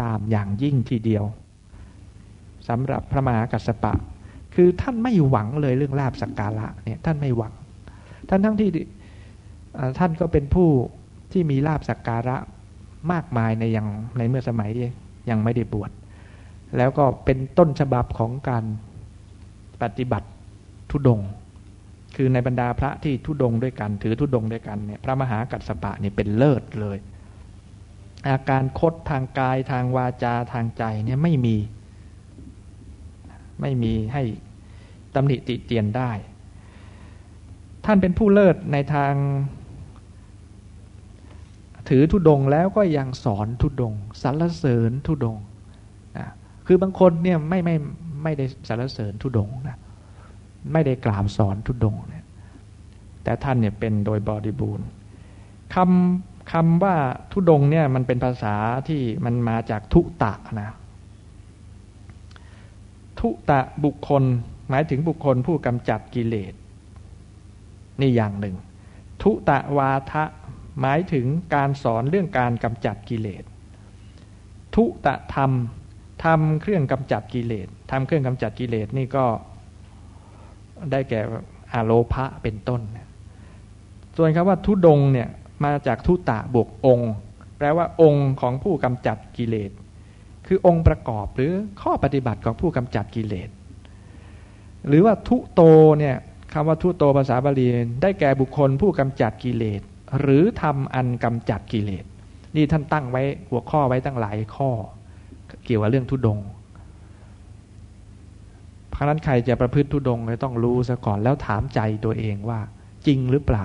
ตามอย่างยิ่งทีเดียวสำหรับพระมหากัสปะ คือท่านไม่หวังเลยเรื่องลาบสักการะเนี่ยท่านไม่หวัง ท่านทั้งที่ท่านก็เป็นผู้ที่มีลาบสักการะมากมายในยังในเมื่อสมัยยังไม่ได้บวชแล้วก็เป็นต้นฉบับของการปฏิบัติทุดง คือในบรรดาพระที่ทุดงด้วยกัน ถือทุดงด้วยกันเนี่ยพระมหากัสสปะนี่เป็นเลิศเลย อาการคดทางกายทางวาจาทางใจเนี่ยไม่มี ไม่มีให้ตำหนิติเตียนได้ ท่านเป็นผู้เลิศในทาง ถือทุดงแล้วก็ยังสอนทุดงสรรเสริญทุดงคือบางคนเนี่ยไม่ไม่ไม่ได้สรรเสริญทุดงนะไม่ได้กล่าวสอนทุดงเนี่ยแต่ท่านเนี่ยเป็นโดยบริบูรณ์คำ คำว่าทุดงเนี่ยมันเป็นภาษาที่มันมาจากทุตะนะทุตะบุคคลหมายถึงบุคคลผู้กำจัดกิเลสนี่อย่างหนึ่ง ทุตะวาทะหมายถึงการสอนเรื่องการกำจัดกิเลสทุตะธรรมทำเครื่องกำจัดกิเลสทำเครื่องกำจัดกิเลสนี่ก็ได้แก่อโลภะเป็นต้น ส่วนคำว่าทุดงเนี่ย มาจากทุตะบวกองค์ แปลว่าองค์ของผู้กำจัดกิเลส คือองค์ประกอบหรือข้อปฏิบัติของผู้กำจัดกิเลส หรือว่าทุโตเนี่ยคำว่าทุโตภาษาบาลีได้แก่บุคคลผู้กำจัดกิเลส หรือทำอันกำจัดกิเลส นี่ท่านตั้งไว้หัวข้อไว้ตั้งหลายข้อ เกี่ยวกับเรื่องทุดงเพราะนั้นใครจะประพฤติทุดงเลยต้องรู้ซะก่อนแล้วถามใจตัวเองว่าจริงหรือเปล่า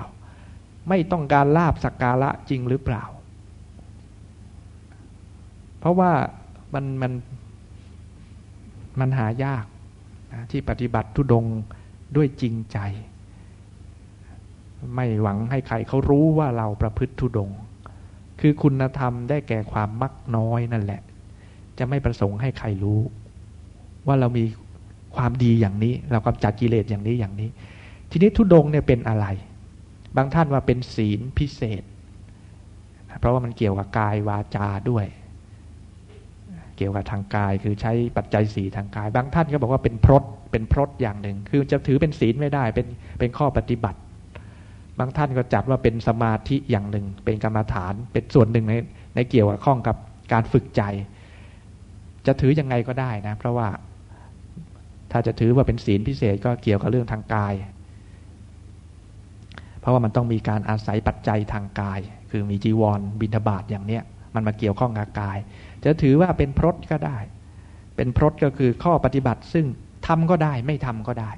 ไม่ต้องการลาบสักการะจริงหรือเปล่า เพราะว่ามันมันมันหายากที่ปฏิบัติทุดงด้วยจริงใจ ไม่หวังให้ใครเขารู้ว่าเราประพฤติทุดง คือคุณธรรมได้แก่ความมักน้อยนั่นแหละ จะไม่ประสงค์ให้ใครรู้ ว่าเรามีความดีอย่างนี้ เรากำจัดกิเลสอย่างนี้อย่างนี้ ทีนี้ทุดงเนี่ยเป็นอะไร บางท่านว่าเป็นศีลพิเศษ เพราะว่ามันเกี่ยวกับกายวาจาด้วย เกี่ยวกับทางกายคือใช้ปัจจัยสีทางกาย บางท่านก็บอกว่าเป็นพรตเป็นพรตอย่างหนึ่ง คือจะถือเป็นศีลไม่ได้เป็นเป็นข้อปฏิบัติ บางท่านก็จัดว่าเป็นสมาธิอย่างหนึ่ง เป็นกรรมฐานเป็นส่วนหนึ่งในในเกี่ยวกับข้องกับการฝึกใจ จะถือยังไงก็ได้นะ เพราะว่าถ้าจะถือว่าเป็นศีลพิเศษก็เกี่ยวกับเรื่องทางกาย เพราะว่ามันต้องมีการอาศัยปัจจัยทางกาย คือมีจีวร บิณฑบาตอย่างเนี้ย มันมาเกี่ยวข้องกับกาย จะถือว่าเป็นพรตก็ได้ เป็นพรตก็คือข้อปฏิบัติ ซึ่งทำก็ได้ไม่ทำก็ได้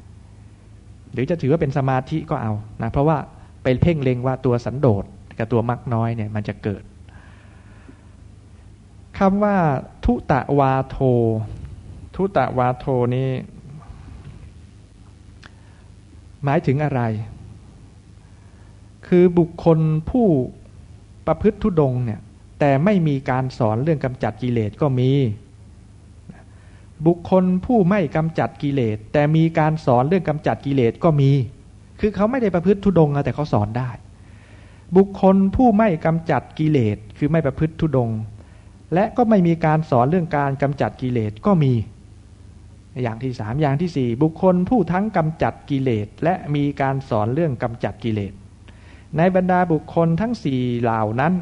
หรือจะถือว่าเป็นสมาธิก็เอานะเพราะว่าไปเพ่งเล็งว่าตัวสันโดษกับตัวมักน้อยเนี่ยมันจะเกิดคำว่า ทุตะวาโท ทุตะวาโทนี้ หมายถึงอะไร คือบุคคลผู้ประพฤติทุดงเนี่ยแต่ไม่มีการสอนเรื่องกำจัดกิเลสก็มี บุคคลผู้ไม่กำจัดกิเลส แต่มีการสอนเรื่องกำจัดกิเลสก็มี คือเขาไม่ได้ประพฤติทุดงแต่เขาสอนได้ บุคคลผู้ไม่กำจัดกิเลสคือไม่ประพฤติทุดง และก็ไม่มีการสอนเรื่องการกำจัดกิเลสก็มี อย่างที่สามอย่างที่สี่บุคคลผู้ทั้งกำจัดกิเลส และมีการสอนเรื่องกำจัดกิเลส ในบรรดาบุคคลทั้งสี่เหล่านั้น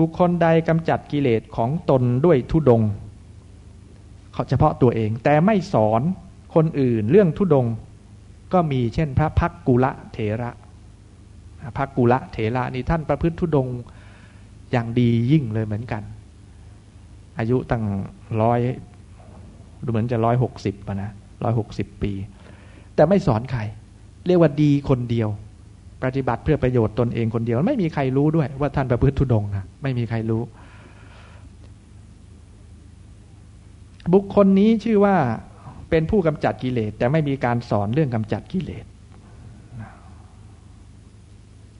บุคคลใดกำจัดกิเลสของตนด้วยทุดงเฉพาะตัวเองแต่ไม่สอนคนอื่นเรื่องทุดง ก็มีเช่นพระพักกุละเถระพักกุละเถระนี่ท่านประพฤติทุดงอย่างดียิ่งเลยเหมือนกัน อายุตั้งร้อยดูเหมือนจะร้อยหกสิบนะร้อยหกสิบปี แต่ไม่สอนใคร เรียกว่าดีคนเดียว ปฏิบัติเพื่อประโยชน์ตนเองคนเดียว ไม่มีใครรู้ด้วย ว่าท่านประพฤติทุดงนะไม่มีใครรู้ บุคคลนี้ชื่อว่าเป็นผู้กำจัดกิเลส แต่ไม่มีการสอนเรื่องกำจัดกิเลส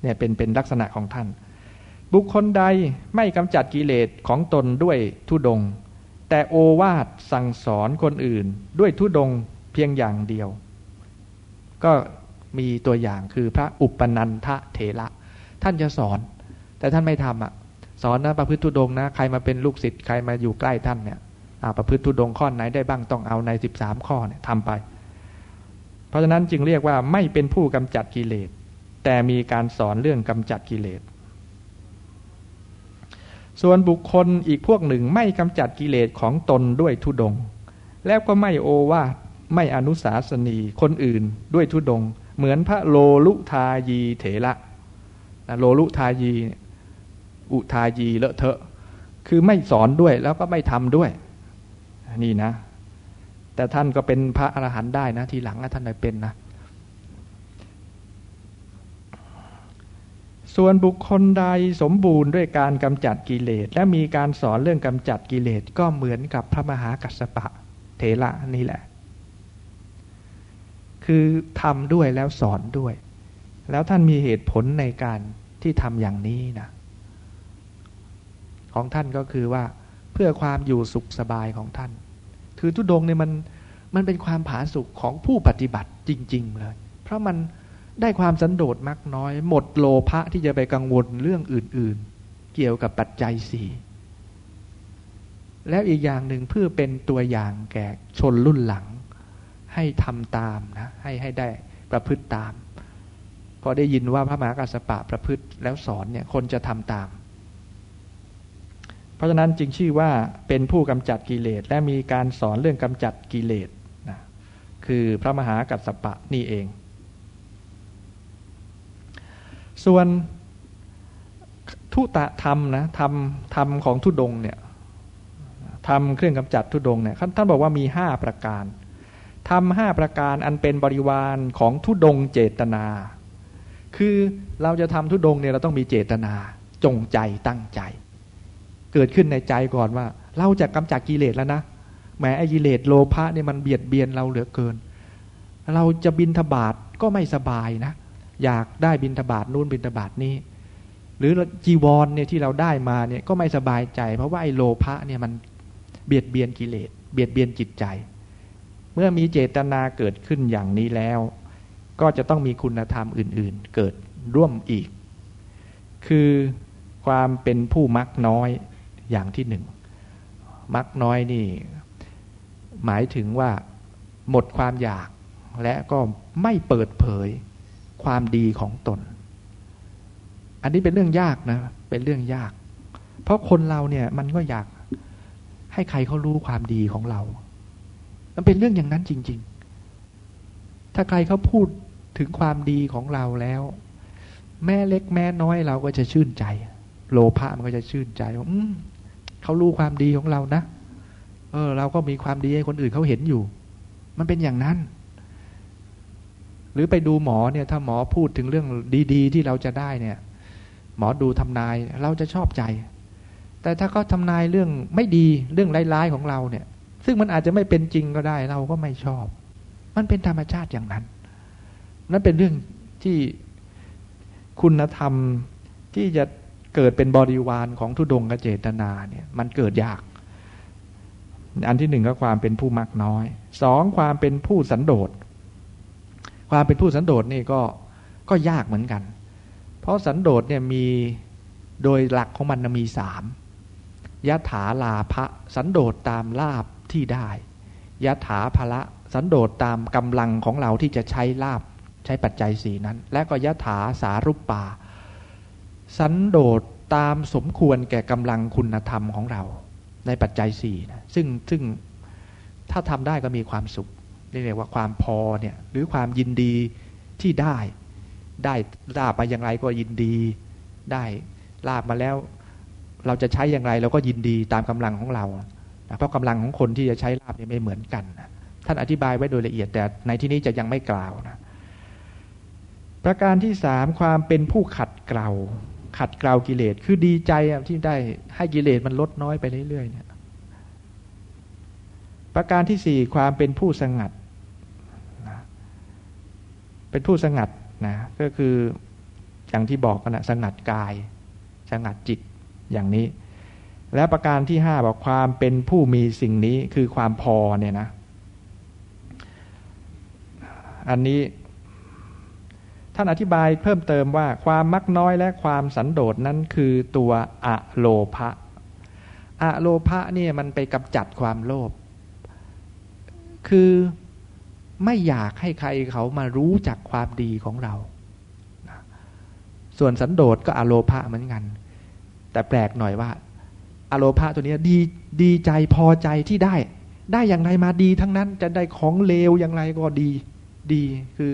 เนี่ยเป็นเป็นลักษณะของท่าน บุคคลใดไม่กำจัดกิเลสของตนด้วยทุดง แต่โอวาทสั่งสอนคนอื่นด้วยทุดงเพียงอย่างเดียว ก็ มีตัวอย่างคือพระอุปนันทะเถระท่านจะสอน แต่ท่านไม่ทำอะ สอนนะประพฤติทุดงนะ ใครมาเป็นลูกศิษย์ใครมาอยู่ใกล้ท่านเนี่ยประพฤติทุดงข้อไหนได้บ้างต้องเอาในสิบสามข้อเนี่ยทำไป เพราะฉะนั้นจึงเรียกว่าไม่เป็นผู้กำจัดกิเลส แต่มีการสอนเรื่องกำจัดกิเลส ส่วนบุคคลอีกพวกหนึ่งไม่กำจัดกิเลสของตนด้วยทุดง แล้วก็ไม่โอว่าไม่อนุสาสนีคนอื่นด้วยทุดง เหมือนพระโลลุทายีเถระโลลุทายีอุทายีเลอะเทอะคือไม่สอนด้วยแล้วก็ไม่ทำด้วย นี่นะ แต่ท่านก็เป็นพระอรหันต์ได้นะ ทีหลังท่านได้เป็นนะ ส่วนบุคคลใดสมบูรณ์ด้วยการกำจัดกิเลส และมีการสอนเรื่องกำจัดกิเลสก็เหมือนกับพระมหากัสสปะเถระนี่แหละ คือทำด้วยแล้วสอนด้วย แล้วท่านมีเหตุผลในการที่ทำอย่างนี้นะของท่านก็คือว่าเพื่อความอยู่สุขสบายของท่าน คือทุดงเนี่ยมันมันเป็นความผาสุกของผู้ปฏิบัติจริง ๆ เลย เพราะมันได้ความสันโดษมากน้อย หมดโลภะที่จะไปกังวลเรื่องอื่น ๆ เกี่ยวกับปัจจัยสี่แล้วอีกอย่างหนึ่งเพื่อเป็นตัวอย่างแก่ชนรุ่นหลัง ให้ทำตามนะให้ให้ได้ประพฤติตาม พอได้ยินว่าพระมหากัสปะประพฤติแล้วสอนเนี่ยคนจะทำตาม เพราะฉะนั้นจึงชื่อว่าเป็นผู้กำจัดกิเลสและมีการสอนเรื่องกำจัดกิเลสนะคือพระมหากัสปะนี่เอง ส่วนทุตะธรรมนะธรรมธรรมของทุดงเนี่ยทำเครื่องกำจัดทุดงเนี่ยท่านบอกว่ามีห้าประการ ทำห้าประการอันเป็นบริวารของทุดงเจตนา คือเราจะทำทุดงเนี่ยเราต้องมีเจตนา จงใจตั้งใจ เกิดขึ้นในใจก่อนว่า เราจะกำจัดกิเลสแล้วนะแม้ไอ้กิเลสโลภะเนี่ยมันเบียดเบียนเราเหลือเกิน เราจะบินทบาทก็ไม่สบายนะ อยากได้บินทบาทนู่นบินทบาทนี้ หรือจีวรเนี่ยที่เราได้มาเนี่ยก็ไม่สบายใจ เพราะว่าไอ้โลภะเนี่ยมันเบียดเบียนกิเลสเบียดเบียนจิตใจ เมื่อมีเจตนาเกิดขึ้นอย่างนี้แล้ว ก็จะต้องมีคุณธรรมอื่น ๆ เกิดร่วมอีก คือความเป็นผู้มักน้อยอย่างที่หนึ่ง มักน้อยนี่ หมายถึงว่าหมดความอยากและก็ไม่เปิดเผยความดีของตน อันนี้เป็นเรื่องยากนะ เป็นเรื่องยาก เพราะคนเราเนี่ยมันก็อยากให้ใครเขารู้ความดีของเรา มันเป็นเรื่องอย่างนั้นจริง ๆ ถ้าใครเขาพูดถึงความดีของเราแล้ว แม่เล็กแม่น้อยเราก็จะชื่นใจ โลภะมันก็จะชื่นใจว่าเขารู้ความดีของเรานะ เออ เราก็มีความดีให้คนอื่นเขาเห็นอยู่ มันเป็นอย่างนั้น หรือไปดูหมอเนี่ย ถ้าหมอพูดถึงเรื่องดีๆ ที่เราจะได้เนี่ย หมอดูทำนายเราจะชอบใจ แต่ถ้าเขาทำนายเรื่องไม่ดีเรื่องร้ายๆของเราเนี่ย ซึ่งมันอาจจะไม่เป็นจริงก็ได้ เราก็ไม่ชอบ มันเป็นธรรมชาติอย่างนั้น นั่นเป็นเรื่องที่คุณธรรมที่จะเกิดเป็นบริวารของทุดงกเจตนาเนี่ย มันเกิดยาก อันที่หนึ่งก็ความเป็นผู้มักน้อยสองความเป็นผู้สันโดษความเป็นผู้สันโดษนี่ก็ก็ยากเหมือนกัน เพราะสันโดษเนี่ยมีโดยหลักของมันมีสามยะถาลาภะสันโดษตามลาบ ที่ได้ยะถาภละสันโดษตามกำลังของเราที่จะใช้ลาบใช้ปัจจัยสีนั้น และก็ยะถาสารุปปา สันโดษตามสมควรแก่กำลังคุณธรรมของเรา ในปัจจัยสี่นะซึ่งซึ่งถ้าทำได้ก็มีความสุขเรียกว่าความพอเนี่ยหรือความยินดีที่ได้ได้ลาบมาอย่างไรก็ยินดีได้ลาบมาแล้ว เราจะใช้อย่างไรเราก็ยินดีตามกำลังของเรา เพราะกำลังของคนที่จะใช้ลาบเนี่ยไม่เหมือนกัน ท่านอธิบายไว้โดยละเอียดแต่ในที่นี้จะยังไม่กล่าวนะประการที่สามความเป็นผู้ขัดเกลาขัดเกลากิเลสคือดีใจที่ได้ให้กิเลสมันลดน้อยไปเรื่อยๆเนี่ยประการที่สี่ความเป็นผู้สงัดเป็นผู้สงัดนะก็คืออย่างที่บอกกันนะสงัดกาย สงัดจิตอย่างนี้ และประการที่ห้าบอกความเป็นผู้มีสิ่งนี้คือความพอเนี่ยนะ อันนี้ท่านอธิบายเพิ่มเติมว่าความมักน้อยและความสันโดษนั้นคือตัวอะโลภะอะโลภะเนี่ยมันไปกำจัดความโลภ คือไม่อยากให้ใครเขามารู้จักความดีของเรา ส่วนสันโดษก็อโลภะเหมือนกัน แต่แปลกหน่อยว่า อโลภะตัวนี้ดีดีใจพอใจที่ได้ ได้อย่างไรมาดีทั้งนั้นจะได้ของเลวอย่างไรก็ดีดีคือ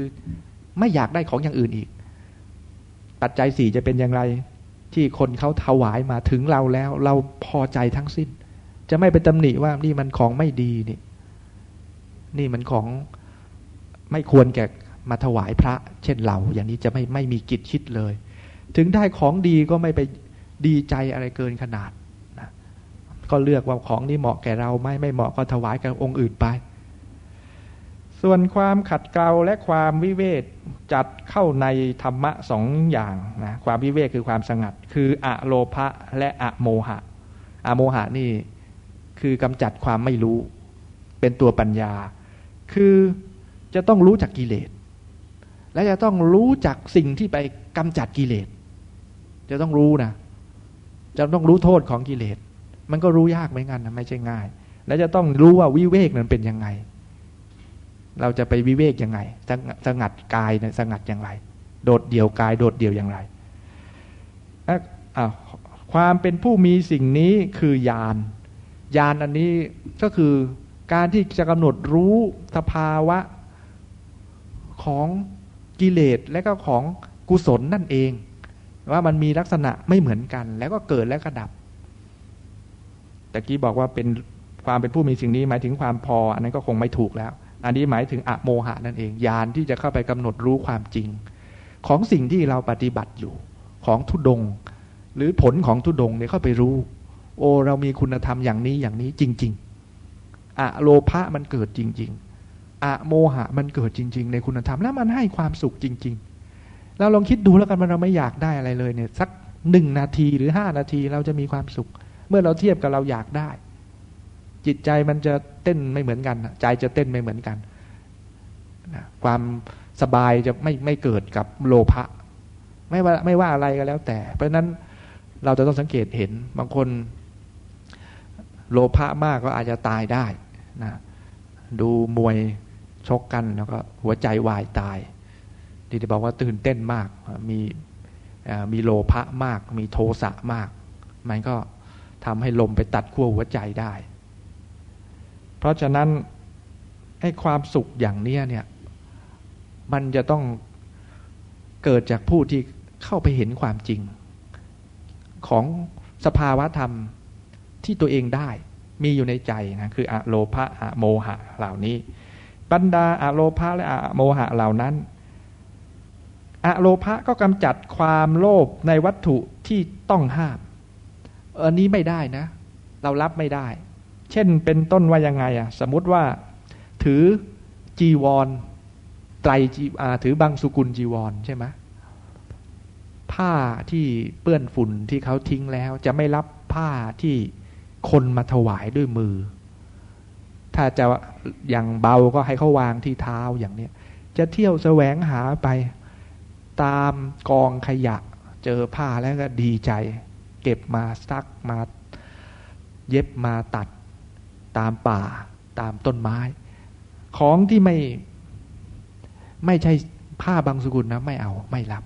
ไม่อยากได้ของอย่างอื่นอีก ปัจจัยสี่จะเป็นอย่างไร ที่คนเขาถวายมาถึงเราแล้ว เราพอใจทั้งสิ้น จะไม่ไปตำหนิว่านี่มันของไม่ดีนี่ นี่มันของไม่ควรแก่มาถวายพระ เช่นเรา อย่างนี้จะไม่ไม่มีกิจชิดเลย ถึงได้ของดีก็ไม่ไปดีใจอะไรเกินขนาด ก็เลือกว่าของนี้เหมาะแก่เราไหมไม่เหมาะก็ถวายกับองค์อื่นไป ส่วนความขัดเกลาและความวิเวกจัดเข้าในธรรมะสองอย่างนะความวิเวกคือความสงัด คืออะโลภะและอะโมหะอะโมหะนี่คือกำจัดความไม่รู้ เป็นตัวปัญญา คือจะต้องรู้จักกิเลสและจะต้องรู้จักสิ่งที่ไปกำจัดกิเลส จะต้องรู้นะ จะต้องรู้โทษของกิเลส มันก็รู้ยากเหมือนกันนะไม่ใช่ง่าย และจะต้องรู้ว่าวิเวกนั้นเป็นยังไง เราจะไปวิเวกยังไง สงัดกายเนี่ยสงัดอย่างไร โดดเดี่ยวกายโดดเดี่ยวอย่างไรความเป็นผู้มีสิ่งนี้คือญาณญาณอันนี้ก็คือการที่จะกำหนดรู้สภาวะของกิเลสและก็ของกุศลนั่นเอง ว่ามันมีลักษณะไม่เหมือนกัน แล้วก็เกิดและก็ดับ แต่กี้บอกว่าเป็นความเป็นผู้มีสิ่งนี้หมายถึงความพอ อันนั้นก็คงไม่ถูกแล้ว อันนี้หมายถึงอะโมหะนั่นเองญาณที่จะเข้าไปกำหนดรู้ความจริง ของสิ่งที่เราปฏิบัติอยู่ของทุดง หรือผลของทุดงเนี่ยเข้าไปรู้ โอเรามีคุณธรรมอย่างนี้อย่างนี้จริง ๆอะโลภะมันเกิดจริง ๆอะโมหะมันเกิดจริง ๆ ในคุณธรรมแล้วมันให้ความสุขจริง ๆ เราลองคิดดูแล้วกันว่าเราไม่อยากได้อะไรเลยเนี่ยสักหนึ่งนาทีหรือห้านาทีเราจะมีความสุข เมื่อเราเทียบกับเราอยากได้ จิตใจมันจะเต้นไม่เหมือนกันใจจะเต้นไม่เหมือนกันความสบายจะไม่ไม่เกิดกับโลภะไม่ว่าไม่ว่าอะไรก็แล้วแต่ เพราะฉะนั้นเราจะต้องสังเกตเห็นบางคนโลภะมากก็อาจจะตายได้นะดูมวยชกกันแล้วก็หัวใจวายตายที่จะบอกว่าตื่นเต้นมากมีมีโลภะมาก มีโทสะมาก มันก็ ทำให้ลมไปตัดขั้วหัวใจได้ เพราะฉะนั้นให้ความสุขอย่างเนี้ยเนี่ยมันจะต้องเกิดจากผู้ที่เข้าไปเห็นความจริง ของสภาวะธรรมที่ตัวเองได้มีอยู่ในใจนะคืออะโลภะอะโมหะเหล่านี้ บรรดาอะโลภะและอะโมหะเหล่านั้นอะโลภะก็กำจัดความโลภในวัตถุที่ต้องห้าม อันนี้ไม่ได้นะ เรารับไม่ได้ เช่นเป็นต้นว่ายังไงอะสมมติว่าถือจีวรไตรจีถือบางสุกุลจีวรใช่ไหมผ้าที่เปื้อนฝุ่นที่เขาทิ้งแล้ว จะไม่รับผ้าที่คนมาถวายด้วยมือ ถ้าจะอย่างเบาก็ให้เขาวางที่เท้าอย่างเนี้ยจะเที่ยวแสวงหาไปตามกองขยะ เจอผ้าแล้วก็ดีใจ เก็บมาซักมา เย็บมาตัดตามป่าตามต้นไม้ ของที่ไม่ไม่ใช่ผ้าบางสกุลนะไม่เอาไม่รับ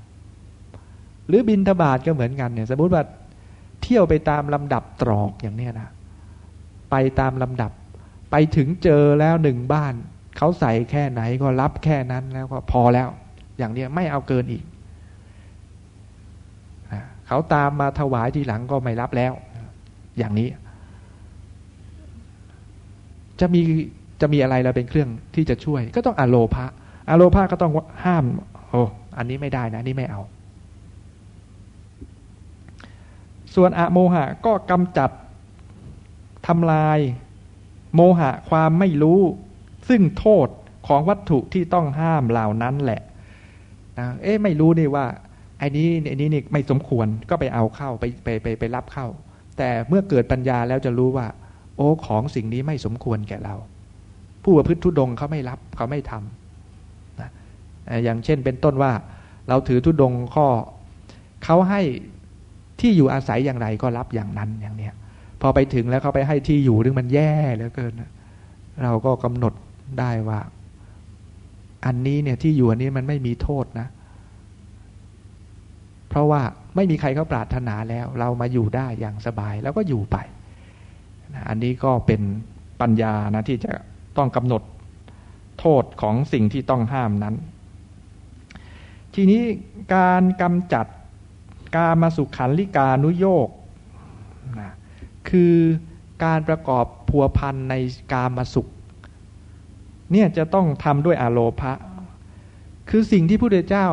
หรือบินทบาทก็เหมือนกันเนี่ย สมมติว่าเที่ยวไปตามลำดับตรอกอย่างเนี้ยนะไปตามลำดับ ไปถึงเจอแล้วหนึ่งบ้านเขาใส่แค่ไหนก็รับแค่นั้นแล้วก็พอแล้ว อย่างเนี้ยไม่เอาเกินอีก เขาตามมาถวายทีหลังก็ไม่รับแล้ว อย่างนี้ จะมีจะมีอะไรเราเป็นเครื่องที่จะช่วย ก็ต้องอโลภะอโลภะก็ต้องห้ามโอ้อันนี้ไม่ได้นะนี่ไม่เอา ส่วนอโมหะก็กำจัดทำลาย โมหะความไม่รู้ ซึ่งโทษของวัตถุที่ต้องห้ามเหล่านั้นแหละนะเอ๊ะไม่รู้นี่ว่า ไอ้นี้ไอ้นี้นี่ไม่สมควรก็ไปเอาเข้าไปไปไปไปรับเข้า แต่เมื่อเกิดปัญญาแล้วจะรู้ว่า โอ้ของสิ่งนี้ไม่สมควรแก่เรา ผู้ประพฤติทุดงเขาไม่รับเขาไม่ทำนะอย่างเช่นเป็นต้นว่า เราถือทุดงข้อเขาให้ที่อยู่อาศัยอย่างไรก็รับอย่างนั้นอย่างเนี้ยพอไปถึงแล้วเขาไปให้ที่อยู่ซึ่งมันแย่เหลือเกิน เราก็กำหนดได้ว่า อันนี้เนี่ยที่อยู่อันนี้มันไม่มีโทษนะ ราะว่าไม่มีใครเขาปรารถนาแล้ว เรามาอยู่ได้อย่างสบายแล้วก็อยู่ไปอันนี้ก็เป็นปัญญานะที่จะต้องกำหนดโทษของสิ่งที่ต้องห้ามนั้น ทีนี้การกำจัดกามาสุขันลิกานุโยกนะคือการประกอบพัวพันในกามาสุข เนี่ยจะต้องทำด้วยอโลภะคือสิ่งที่พระพุทธเจ้า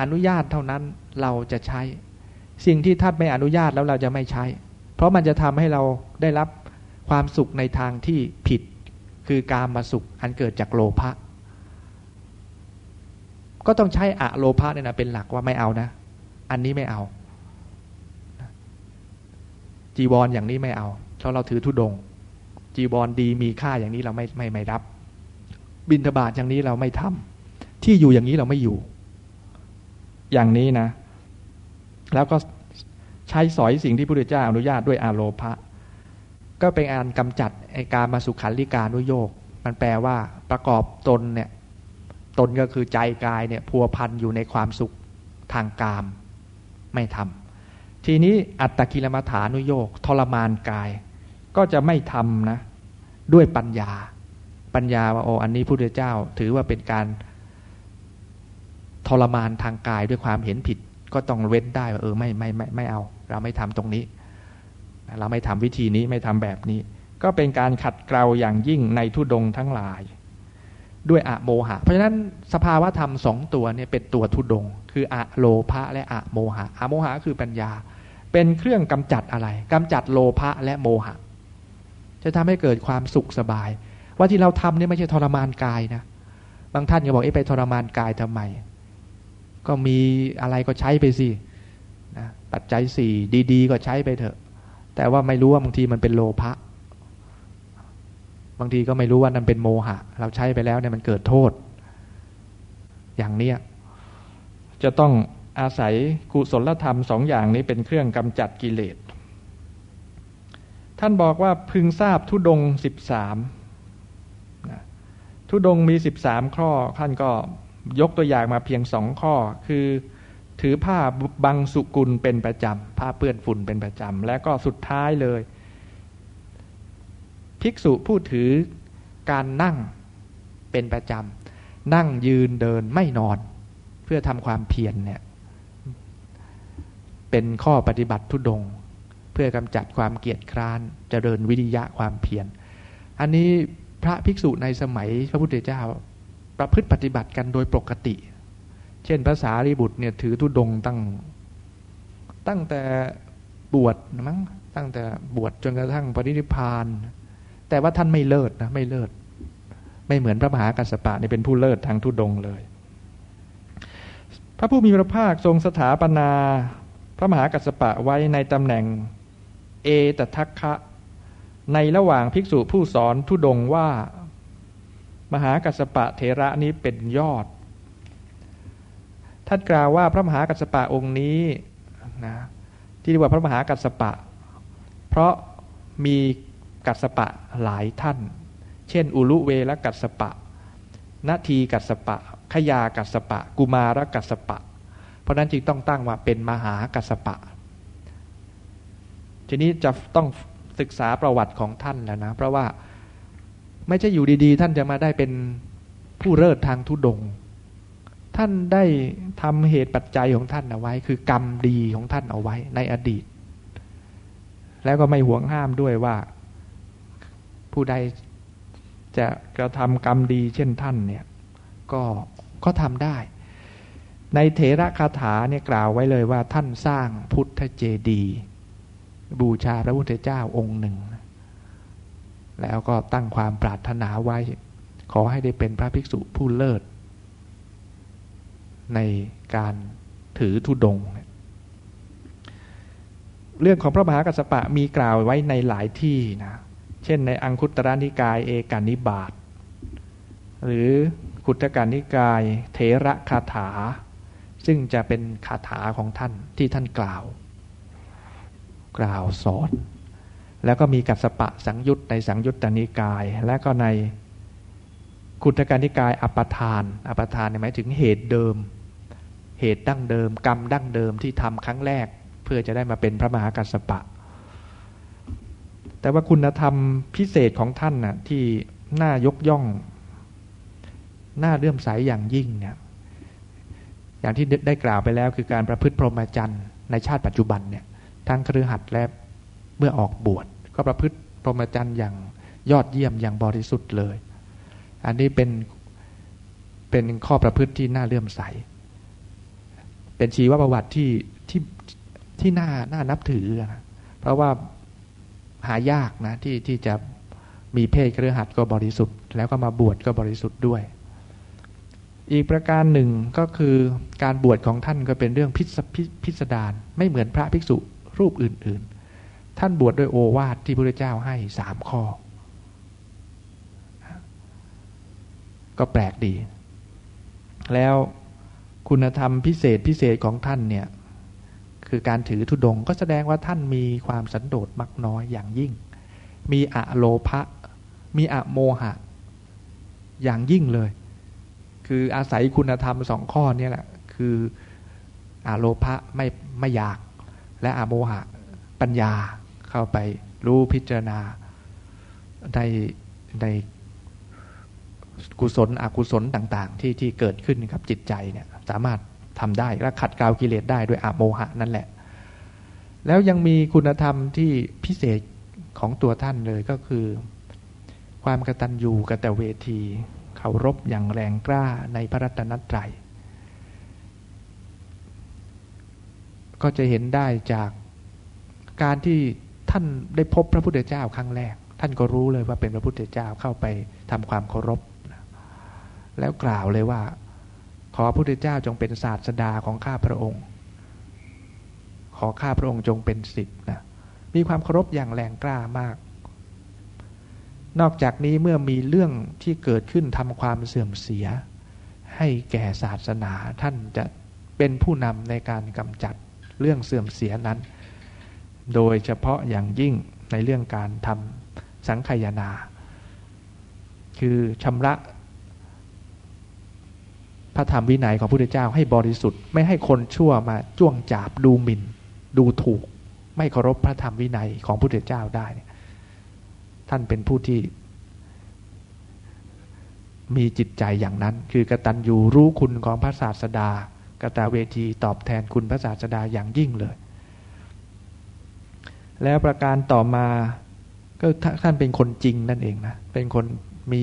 อนุญาตเท่านั้นเราจะใช้ สิ่งที่ท่านไม่อนุญาตแล้วเราจะไม่ใช้ เพราะมันจะทำให้เราได้รับความสุขในทางที่ผิด คือการมาสุขอันเกิดจากโลภะก็ต้องใช้อะโลภะเนี่ยนะเป็นหลักว่าไม่เอานะ อันนี้ไม่เอา จีวรออย่างนี้ไม่เอา เพราะเราถือทุดง จีวรดีมีค่าอย่างนี้เราไม่ไม่ไม่รับ บินทบาทอย่างนี้เราไม่ทำที่อยู่อย่างนี้เราไม่อยู่ อย่างนี้นะ แล้วก็ใช้สอยสิ่งที่พระพุทธเจ้าอนุญาตด้วยอาโลภะก็เป็นการกำจัดไอการมาสุขันลิกานุโยกมันแปลว่าประกอบตนเนี่ยตนก็คือใจกายเนี่ยพัวพันอยู่ในความสุขทางกามไม่ทำทีนี้อัตตกิลมัฐานุโยกทรมานกาย ก็จะไม่ทำนะ ด้วยปัญญา ปัญญาว่าโอ้อันนี้พระพุทธเจ้าถือว่าเป็นการ ทรมานทางกายด้วยความเห็นผิด ก็ต้องเว้นได้ว่าเออไม่ไม่ไม่ไม่เอา เราไม่ทำตรงนี้ เราไม่ทำวิธีนี้ไม่ทำแบบนี้ ก็เป็นการขัดเกลาอย่างยิ่งในทุดงทั้งหลาย ด้วยอะโมหะ เพราะฉะนั้นสภาวะธรรมสองตัวเนี่ยเป็นตัวทุดง คืออะโลภะและอะโมหะอะโมหะคือปัญญา เป็นเครื่องกำจัดอะไรกำจัดโลภะและโมหะ จะทำให้เกิดความสุขสบาย ว่าที่เราทำเนี่ยไม่ใช่ทรมานกายนะบางท่านก็บอกเอ้ไปทรมานกายทำไม ก็มีอะไรก็ใช้ไปสินะปัจจัยสี่ดี ๆ ก็ใช้ไปเถอะ แต่ว่าไม่รู้ว่าบางทีมันเป็นโลภะบางทีก็ไม่รู้ว่านั่นเป็นโมหะ เราใช้ไปแล้วเนี่ยมันเกิดโทษ อย่างเนี้ยจะต้องอาศัยกุศลธรรมสองอย่างนี้เป็นเครื่องกำจัดกิเลส ท่านบอกว่าพึงทราบทุดงสิบสามทุดงมีสิบสามข้อท่านก็ ยกตัวอย่างมาเพียงสองข้อ คือถือผ้าบังสุกุลเป็นประจำ ผ้าเปื้อนฝุ่นเป็นประจำ และก็สุดท้ายเลย ภิกษุผู้ถือการนั่งเป็นประจำ นั่งยืนเดินไม่นอน เพื่อทำความเพียรเนี่ย เป็นข้อปฏิบัติทุดง เพื่อกำจัดความเกียจคร้านจเจริญวิริยะความเพียร อันนี้พระภิกษุในสมัยพระพุทธเจ้า ประพฤติปฏิบัติกันโดยปกติ เช่นภาษารีบุตรเนี่ยถือทุดงตั้ง ตั้งแต่บวชมั้งตั้งแต่บวชจนกระทั่งปรินิพานแต่ว่าท่านไม่เลิศนะไม่เลิศไม่เหมือนพระมหากัสสปะนี่เป็นผู้เลิศทางทุดงเลย พระผู้มีพระภาคทรงสถาปนาพระมหากัสสปะไว้ในตำแหน่งเอตทัคคะ ในระหว่างภิกษุผู้สอนทุดงว่า มหากัสปะเถระนี้เป็นยอด ท่านกล่าวว่าพระมหากัสปะองค์นี้นะที่เรียกว่าพระมหากัสปะ เพราะมีกัสปะหลายท่าน เช่น อุลุเวลกัสปะนาทีกัสปะ ขยากัสปะ กุมารกัสปะ เพราะนั้นจึงต้องตั้งว่าเป็นมหากัสปะ ทีนี้จะต้องศึกษาประวัติของท่านแล้วนะ เพราะว่า ไม่ใช่อยู่ดีๆ ท่านจะมาได้เป็นผู้เลิศทางทุดง ท่านได้ทำเหตุปัจจัยของท่านเอาไว้ คือกรรมดีของท่านเอาไว้ในอดีต แล้วก็ไม่หวงห้ามด้วยว่า ผู้ใดจะกระทำกรรมดีเช่นท่านเนี่ย ก็ก็ทำได้ ในเถระคาถาเนี่ยกล่าวไว้เลยว่าท่านสร้างพุทธเจดี บูชาพระพุทธเจ้าองค์หนึ่ง แล้วก็ตั้งความปรารถนาไว้ ขอให้ได้เป็นพระภิกษุผู้เลิศ ในการถือธุดง เรื่องของพระมหากัสปะมีกล่าวไว้ในหลายที่นะ เช่นในอังคุตรนิกายเอกานิบาต หรือขุตการนิกายเถระคาถา ซึ่งจะเป็นคาถาของท่านที่ท่านกล่าว กล่าวสอน แล้วก็มีกัสปะสังยุตในสังยุตตนิกาย และก็ในคุตการนิกายอัปทาน อัปทานหมายถึงเหตุเดิม เหตุดั้งเดิม กรรมดั้งเดิมที่ทำครั้งแรก เพื่อจะได้มาเป็นพระมหากัสปะ แต่ว่าคุณธรรมพิเศษของท่านน่ะที่น่ายกย่อง น่าเลื่อมใสอย่างยิ่งเนี่ยอย่างที่ได้กล่าวไปแล้วคือการประพฤติพรหมจรรย์ในชาติปัจจุบันเนี่ยทั้งครือหัดและเมื่อออกบวช ก็ประพฤติพรหมจรรย์อย่างยอดเยี่ยมอย่างบริสุทธิ์เลย อันนี้เป็นเป็นข้อประพฤติที่น่าเลื่อมใส เป็นชีวประวัติที่ที่ที่น่าน่านับถือนะเพราะว่าหายากนะที่ที่จะมีเพศเครือหัดก็บริสุทธิ์ แล้วก็มาบวชก็บริสุทธิ์ด้วย อีกประการหนึ่งก็คือการบวชของท่านก็เป็นเรื่องพิสพสดารไม่เหมือนพระภิกษุรูปอื่น ท่านบวชดด้วยโอวาทที่พระเจ้าให้สามข้อ ก็แปลกดี แล้วคุณธรรมพิเศษพิเศษของท่านเนี่ย คือการถือธุดงก็แสดงว่าท่านมีความสันโดษมักน้อยอย่างยิ่ง มีอะโลภะมีอะโมหะ อย่างยิ่งเลย คืออาศัยคุณธรรมสองข้อนี้แหละ คืออาโลภะไม่ไม่อยาก และอาโมหะปัญญา เข้าไปรู้พิจารณาในในกุศลอกุศลต่าง ๆ ที่ที่เกิดขึ้นกับจิตใจเนี่ยสามารถทำได้และขัดเกลากิเลสได้ด้วยอาโมหะนั่นแหละ แล้วยังมีคุณธรรมที่พิเศษของตัวท่านเลยก็คือ ความกตัญญูกตเวทีเคารพอย่างแรงกล้าในพระรัตนตรัยก็จะเห็นได้จากการที่ ท่านได้พบพระพุทธเจ้าครั้งแรก ท่านก็รู้เลยว่าเป็นพระพุทธเจ้าเข้าไปทำความเคารพ แล้วกล่าวเลยว่า ขอพระพุทธเจ้าจงเป็นศาสดาของข้าพระองค์ ขอข้าพระองค์จงเป็นสิทธิ์นะมีความเคารพอย่างแรงกล้ามาก นอกจากนี้เมื่อมีเรื่องที่เกิดขึ้นทำความเสื่อมเสีย ให้แก่ศาสนาท่านจะเป็นผู้นำในการกำจัดเรื่องเสื่อมเสียนั้น โดยเฉพาะอย่างยิ่งในเรื่องการทำสังขยานา คือชำระพระธรรมวินัยของพระพุทธเจ้าให้บริสุทธิ์ไม่ให้คนชั่วมาจ้วงจาบดูหมิน่น ดูถูก ไม่เคารพพระธรรมวินัยของพระพุทธเจ้าได้ ท่านเป็นผู้ที่ มีจิตใจอย่างนั้น คือกตัญญูรู้คุณของพระศาสดากตาเวทีตอบแทนคุณพระศาสดาอย่างยิ่งเลย แล้วประการต่อมาก็ท่านเป็นคนจริงนั่นเองนะเป็นคนมี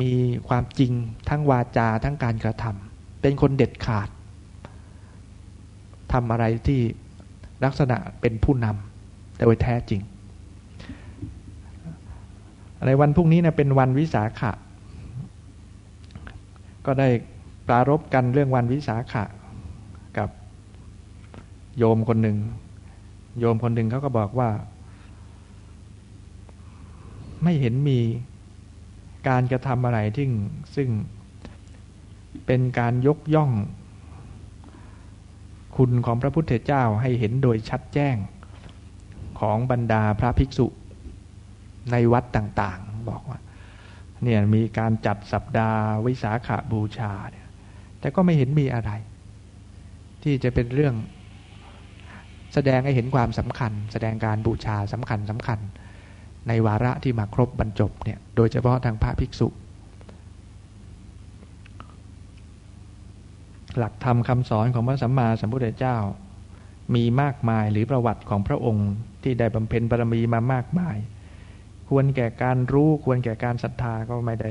มีความจริงทั้งวาจาทั้งการกระทำเป็นคนเด็ดขาดทำอะไรที่ลักษณะเป็นผู้นำแต่โดยแท้จริงในวันพรุ่งนี้นะเป็นวันวิสาขะ ก็ได้ปรารบกันเรื่องวันวิสาขะกับโยมคนหนึ่ง โยมคนหนึ่งเขาก็บอกว่า ไม่เห็นมีการกระทำอะไรที่ซึ่งเป็นการยกย่อง คุณของพระพุทธเจ้าให้เห็นโดยชัดแจ้งของบรรดาพระภิกษุในวัดต่างๆ บอกว่าเนี่ยมีการจัดสัปดาห์วิสาขาบูชาเนี่ยแต่ก็ไม่เห็นมีอะไร ที่จะเป็นเรื่อง สดงให้เห็นความสำคัญ แสดงการบูชาสำคัญสำคัญ ในวาระที่มาครบบรรจบเนี่ยโดยเฉพาะทางพระภิกษุ หลักธรรมคำสอนของพระสัมมาสัมพุทธเจ้า มีมากมายหรือประวัติของพระองค์ที่ได้บำเพ็ญบารมีมามากมาย ควรแก่การรู้ควรแก่การศรัทธาก็ไม่ได้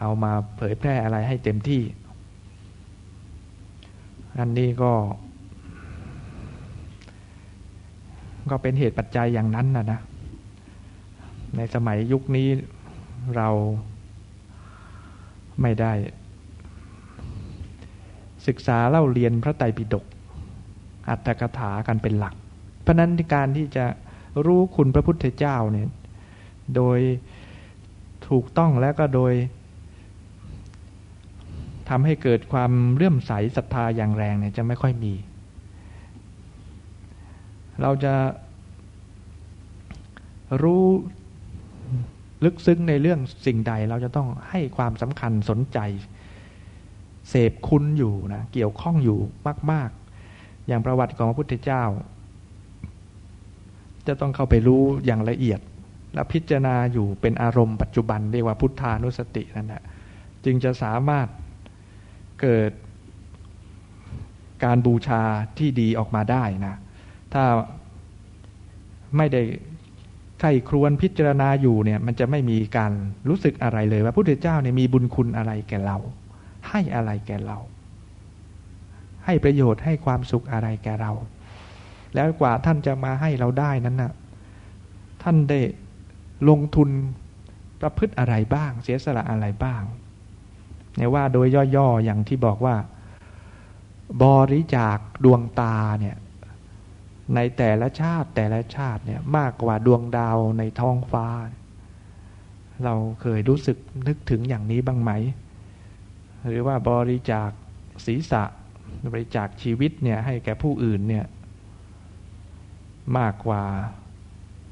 เอามาเผยแพร่อะไรให้เต็มที่ อันนี้ก็ ก็เป็นเหตุปัจจัยอย่างนั้นนะนะ ในสมัยยุคนี้เราไม่ได้ ศึกษาเล่าเรียนพระไตรปิฎกอัตถกถากันเป็นหลัก เพราะนั้นการที่จะรู้คุณพระพุทธเจ้าเนี่ย โดยถูกต้องแล้วก็โดยทำให้เกิดความเลื่อมใสศรัทธาอย่างแรงเนี่ยจะไม่ค่อยมี เราจะรู้ลึกซึ้งในเรื่องสิ่งใด เราจะต้องให้ความสำคัญสนใจ เสพคุณอยู่นะเกี่ยวข้องอยู่มาก ๆ อย่างประวัติของพระพุทธเจ้า จะต้องเข้าไปรู้อย่างละเอียด และพิจารณาอยู่เป็นอารมณ์ปัจจุบันเรียกว่าพุทธานุสตินั่นแหละจึงจะสามารถเกิดการบูชาที่ดีออกมาได้นะ ถ้าไม่ได้ใครครวนพิจารณาอยู่เนี่ย มันจะไม่มีการรู้สึกอะไรเลย ว่าพระพุทธเจ้าเนี่ยมีบุญคุณอะไรแก่เรา ให้อะไรแก่เรา ให้ประโยชน์ให้ความสุขอะไรแก่เรา แล้วกว่าท่านจะมาให้เราได้นั้นนะ่ะท่านได้ลงทุนประพฤติอะไรบ้าง เสียสละอะไรบ้างเนี่ยว่าโดยย่อๆอย่างที่บอกว่า บริจาคดวงตาเนี่ย ในแต่ละชาติแต่ละชาติเนี่ยมากกว่าดวงดาวในท้องฟ้า เราเคยรู้สึกนึกถึงอย่างนี้บ้างไหม หรือว่าบริจาคศีรษะบริจาคชีวิตเนี่ยให้แก่ผู้อื่นเนี่ยมากกว่า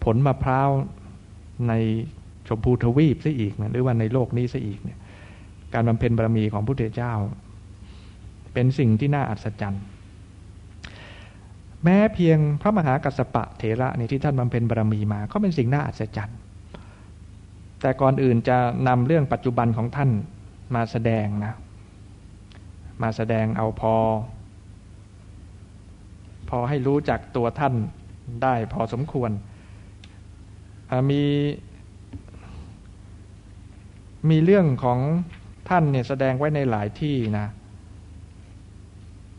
ผลมะพร้าวในชมพูทวีปซะอีกนะหรือว่าในโลกนี้ซะอีกเนี่ยการบำเพ็ญบารมีของพระพุทธเจ้า เป็นสิ่งที่น่าอัศจรรย์ แม้เพียงพระมหากัสปะเถระนี่ที่ท่านบำเพ็ญบารมีมา ก็เป็นสิ่งน่าอัศจรรย์ แต่ก่อนอื่นจะนำเรื่องปัจจุบันของท่านมาแสดงนะ มาแสดงเอาพอ พอให้รู้จักตัวท่านได้พอสมควร มีมีเรื่องของท่านเนี่ยแสดงไว้ในหลายที่นะ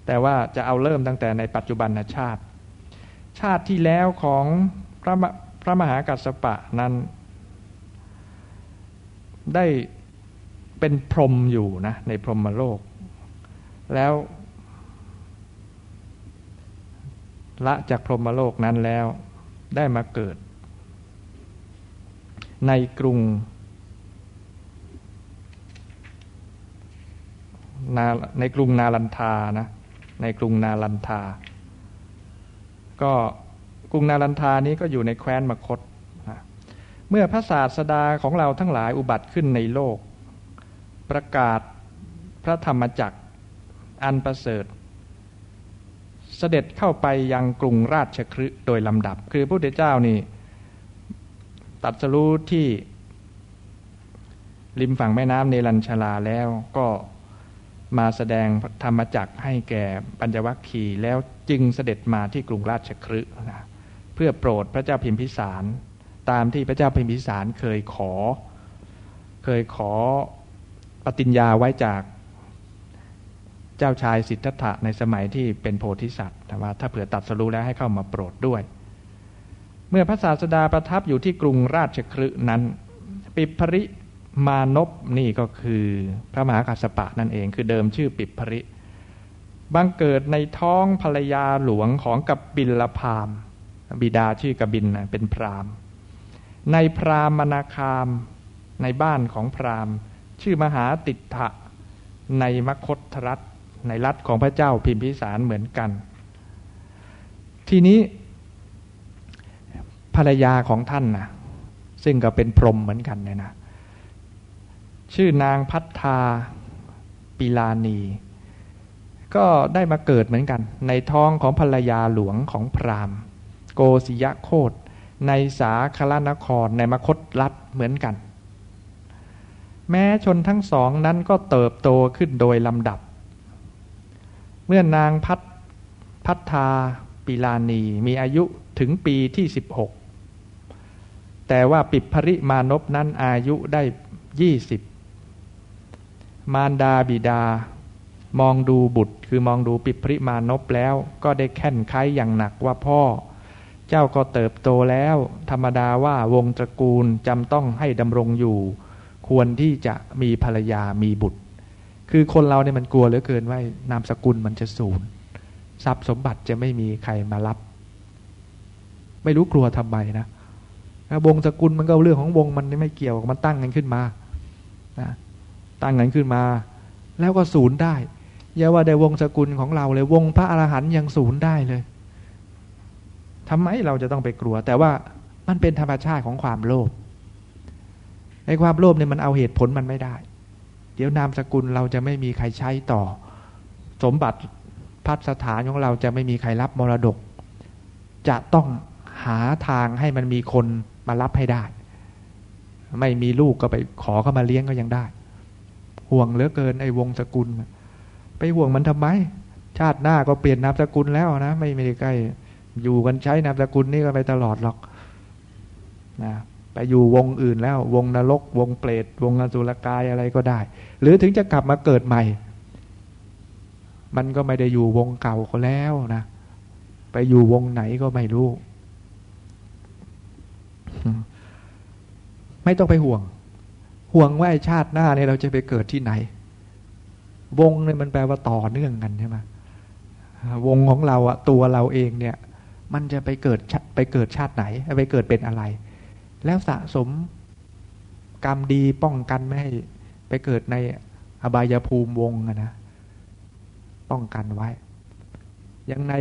แต่ว่าจะเอาเริ่มตั้งแต่ในปัจจุบันชาติ ชาติที่แล้วของพระพระมหากัสสปะนั้น ได้เป็นพรหมอยู่นะในพรหมโลก แล้วละจากพรหมโลกนั้นแล้วได้มาเกิด ในกรุงนาในกรุงนาลันทานะ ในกรุงนาลันทา ก็กรุงนาลันทานี้ก็อยู่ในแคว้นมคต เมื่อพระศาสดาของเราทั้งหลายอุบัติขึ้นในโลก ประกาศพระธรรมจักรอันประเสริฐ เสด็จเข้าไปยังกรุงราชคฤห์โดยลำดับ คือพระพุทธเจ้านี่ตัดสรู้ที่ริมฝั่งแม่น้ำเนรัญชลาแล้วก็ มาแสดงธรรมจักให้แก่ปัญจวัคคีย์แล้วจึงเสด็จมาที่กรุงราชคฤห์นะเพื่อโปรดพระเจ้าพิมพิสาร ตามที่พระเจ้าพิมพิสารเคยขอ เคยขอปฏิญญาไว้จากเจ้าชายสิทธัตถะในสมัยที่เป็นโพธิสัตว์ว่าถ้าเผื่อตัดสรู้แล้วให้เข้ามาโปรดด้วย เมื่อพระศาสดาประทับอยู่ที่กรุงราชคฤห์นั้น ปิปริ มานพนี่ก็คือพระมหากัสปะนั่นเองคือเดิมชื่อปิปริบังเกิดในท้องภรรยาหลวงของกับบิลพามบิดาชื่อกบินนะเป็นพรามในพรามนาคามในบ้านของพรามชื่อมหาติถะในมคตรัฐในรัฐของพระเจ้าพิมพิสารเหมือนกัน ทีนี้ ภรรยาของท่านนะซึ่งก็เป็นพรหมเหมือนกันเนี่ยนะ ชื่อนางพัฒธาปิลานี ก็ได้มาเกิดเหมือนกัน ในท้องของภรรยาหลวงของพราหมณ์ โกศิยะโคตในสาคลนครในมคตรัฐเหมือนกัน แม้ชนทั้งสองนั้นก็เติบโตขึ้นโดยลำดับ เมื่อนางพัฒพัฒาปิลานีมีอายุถึงปีที่ 16 แต่ว่าปิภริมานพนั้นอายุได้ 20 มารดาบิดา มองดูบุตร คือมองดูปิพริมานพแล้ว ก็ได้แค่นไขอย่างหนักว่าพ่อ เจ้าก็เติบโตแล้ว ธรรมดาว่าวงตระกูลจำต้องให้ดำรงอยู่ ควรที่จะมีภรรยามีบุตร คือคนเราเนี่ยมันกลัวเหลือเกินว่านามสกุลมันจะสูญทรัพย์สมบัติจะไม่มีใครมารับ ไม่รู้กลัวทำไมนะวงสกุลมันก็เรื่องของวงมันไม่เกี่ยวมันตั้งกันขึ้นมานะ ตั้งนั้นขึ้นมา แล้วก็ศูนย์ได้อย่าว่าได้วงสกุลของเราเลยวงพระอรหันต์ยังศูนย์ได้เลยทำไมเราจะต้องไปกลัว แต่ว่ามันเป็นธรรมชาติของความโลภในความโลภเนี่ยมันเอาเหตุผลมันไม่ได้ เดี๋ยวนามสกุลเราจะไม่มีใครใช้ต่อ สมบัติพัฒสถานของเราจะไม่มีใครรับมรดก จะต้องหาทางให้มันมีคนมารับให้ได้ ไม่มีลูกก็ไปขอเข้ามาเลี้ยงก็ยังได้ ห่วงเหลือเกินไอ้วงสกุล ไปห่วงมันทำไม ชาติหน้าก็เปลี่ยนนามสกุลแล้วนะ ไม่ไม่ได้ใกล้ อยู่กันใช้นามสกุลนี่ก็ไปตลอดหรอกนะไปอยู่วงอื่นแล้ว วงนรก วงเปรตวงอสุรกายอะไรก็ได้ หรือถึงจะกลับมาเกิดใหม่ มันก็ไม่ได้อยู่วงเก่าก็แล้วนะ ไปอยู่วงไหนก็ไม่รู้ ไม่ต้องไปห่วง ห่วงว่าชาติหน้าเนี่ยเราจะไปเกิดที่ไหน วงเนี่ยมันแปลว่าต่อเนื่องกันใช่ไหมวงของเราอะตัวเราเองเนี่ย มันจะไปเกิดไปเกิดชาติไหน ไปเกิดเป็นอะไร แล้วสะสมกรรมดีป้องกันไม่ให้ไปเกิดในอบายภูมิวงนะป้องกันไว้ ยังใน